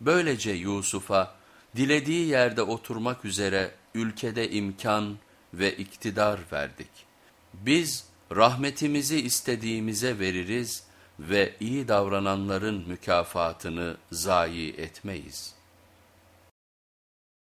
Böylece Yusuf'a dilediği yerde oturmak üzere ülkede imkan ve iktidar verdik. Biz rahmetimizi istediğimize veririz ve iyi davrananların mükafatını zayi etmeyiz.''